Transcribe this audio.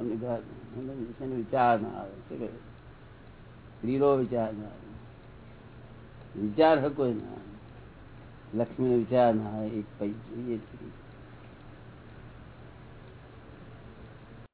અમને ઘર. એનો વિચાર ના આવે. શું કહે? સ્ત્રીનો વિચાર ના આવે. વિચાર હકો ના. આવે લક્ષ્મી વિચાર ના આવે. એક પૈસા